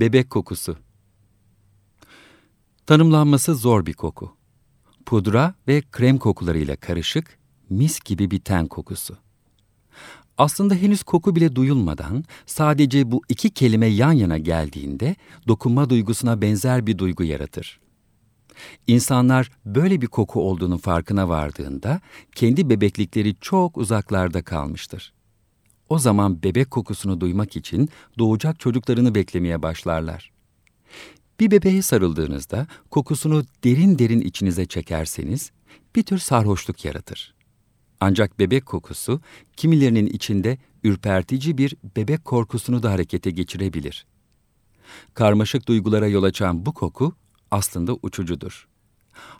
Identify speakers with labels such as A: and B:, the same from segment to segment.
A: Bebek kokusu. Tanımlanması zor bir koku. Pudra ve krem kokularıyla karışık, mis gibi bir ten kokusu. Aslında henüz koku bile duyulmadan sadece bu iki kelime yan yana geldiğinde dokunma duygusuna benzer bir duygu yaratır. İnsanlar böyle bir koku olduğunu farkına vardığında kendi bebeklikleri çok uzaklarda kalmıştır. O zaman bebek kokusunu duymak için doğacak çocuklarını beklemeye başlarlar. Bir bebeğe sarıldığınızda kokusunu derin derin içinize çekerseniz bir tür sarhoşluk yaratır. Ancak bebek kokusu kimilerinin içinde ürpertici bir bebek korkusunu da harekete geçirebilir. Karmaşık duygulara yol açan bu koku aslında uçucudur.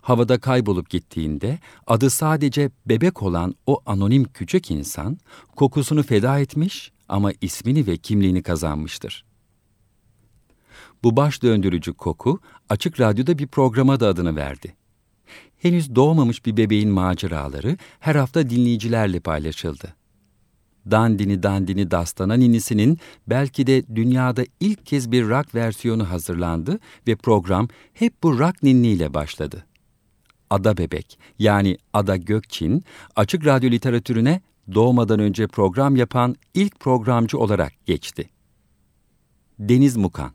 A: Havada kaybolup gittiğinde adı sadece bebek olan o anonim küçük insan kokusunu feda etmiş ama ismini ve kimliğini kazanmıştır. Bu baş döndürücü koku açık radyoda bir programa da adını verdi. Henüz doğmamış bir bebeğin maceraları her hafta dinleyicilerle paylaşıldı. Dandini Dandini Dastana ninisinin belki de dünyada ilk kez bir rock versiyonu hazırlandı ve program hep bu rock ninniyle başladı. Ada Bebek yani Ada Gökçin açık radyo literatürüne doğmadan önce program yapan ilk programcı olarak geçti. Deniz Mukan